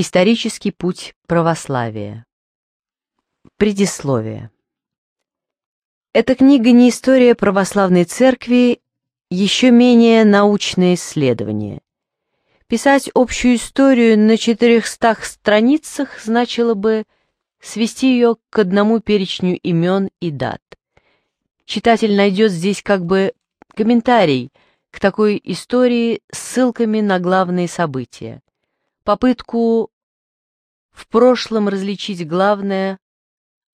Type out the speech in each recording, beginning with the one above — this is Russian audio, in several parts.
Исторический путь православия. Предисловие. Эта книга не история православной церкви, еще менее научное исследование. Писать общую историю на 400 страницах значило бы свести ее к одному перечню имен и дат. Читатель найдет здесь как бы комментарий к такой истории с ссылками на главные события попытку в прошлом различить главное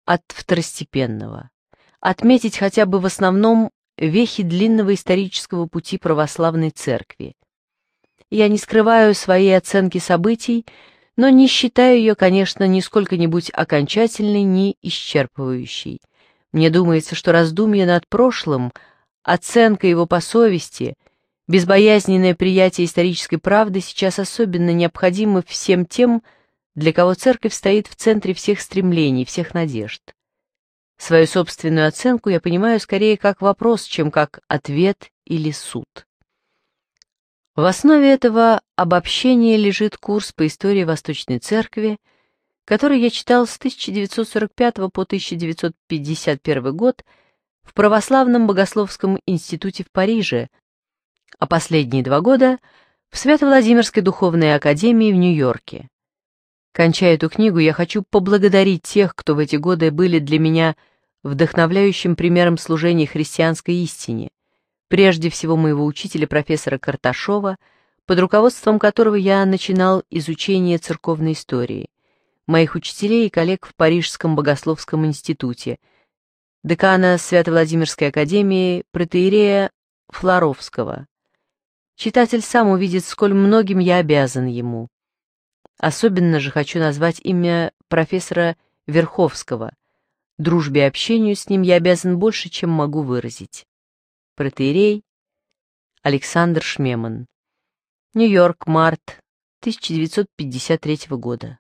от второстепенного, отметить хотя бы в основном вехи длинного исторического пути православной церкви. Я не скрываю своей оценки событий, но не считаю ее, конечно, ни сколько-нибудь окончательной, ни исчерпывающей. Мне думается, что раздумье над прошлым, оценка его по совести — Безбоязненное приятие исторической правды сейчас особенно необходимо всем тем, для кого церковь стоит в центре всех стремлений, всех надежд. Свою собственную оценку я понимаю скорее как вопрос, чем как ответ или суд. В основе этого обобщения лежит курс по истории Восточной Церкви, который я читал с 1945 по 1951 год в Православном богословском институте в Париже а последние два года в Свято-Владимирской духовной академии в Нью-Йорке. Кончая эту книгу, я хочу поблагодарить тех, кто в эти годы были для меня вдохновляющим примером служения христианской истине, прежде всего моего учителя профессора Карташова, под руководством которого я начинал изучение церковной истории, моих учителей и коллег в Парижском богословском институте, декана Свято-Владимирской академии протеерея Флоровского, Читатель сам увидит, сколь многим я обязан ему. Особенно же хочу назвать имя профессора Верховского. Дружбе и общению с ним я обязан больше, чем могу выразить. Протеерей Александр Шмеман. Нью-Йорк, март 1953 года.